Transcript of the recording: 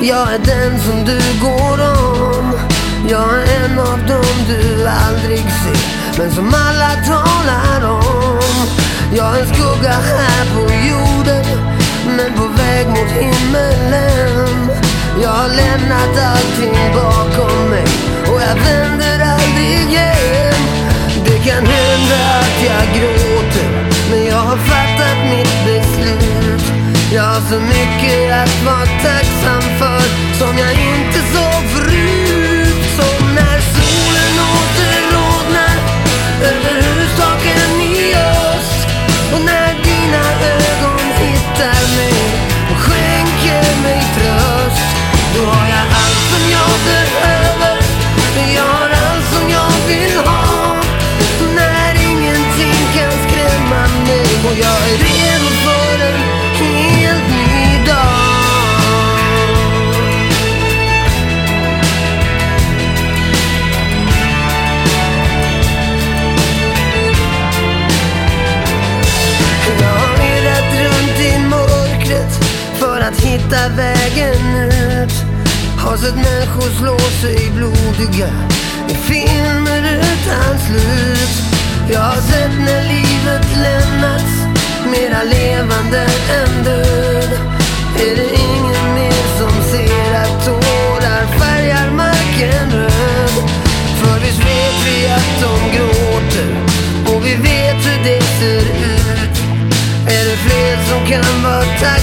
Jag är den som du går om. Jag är en av dem du aldrig ser Men som alla talar om. Jag är en skugga här på jorden Men på väg mot himmelen. Jag har lämnat allting bakom mig Och jag vänder aldrig hem Det kan hända att jag gråter Men jag har fattat mitt jag har så mycket att vara tacksam för Som jag inte såg förut. Som när solen åter rodnar Över hustaken i öst Och när att hitta vägen ut. Har sett människor slå sig blodiga i filmer utan slut. Jag har sett när livet lämnats mera levande än död. Är det ingen mer som ser att tårar färgar marken röd? För visst vet vi att de gråter och vi vet hur det ser ut. Är det fler som kan vara tacksamma